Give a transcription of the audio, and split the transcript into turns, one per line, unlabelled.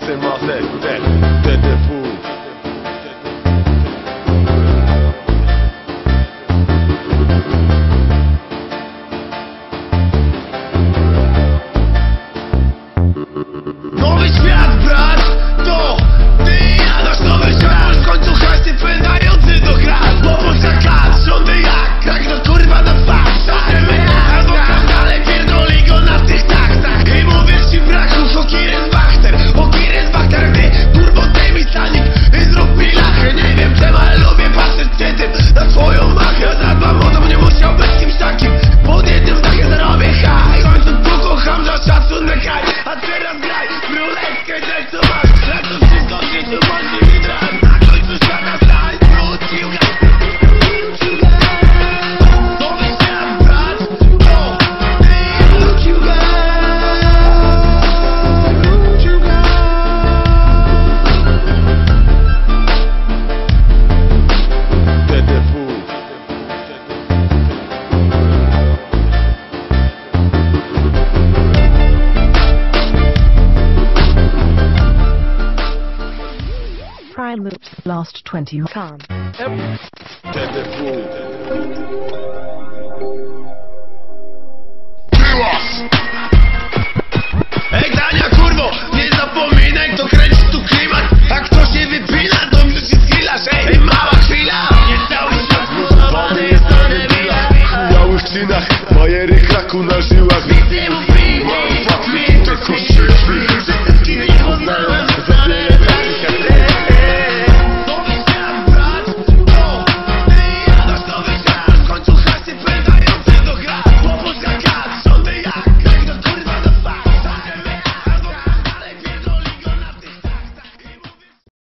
Sem c'est mortel, tête, tête de fou. Nowy! 的所有 Moves last 20 calm.
Ej, Dania, kurwo, nie zapominaj, to kręci tu klimat. A kto się wypina, to już się skillasz Ej, ej, mała chwila. Nie cały świat zbudowany jest na debilach
W białych bajery kraku na żyłach.
Ty mów